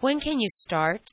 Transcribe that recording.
When can you start?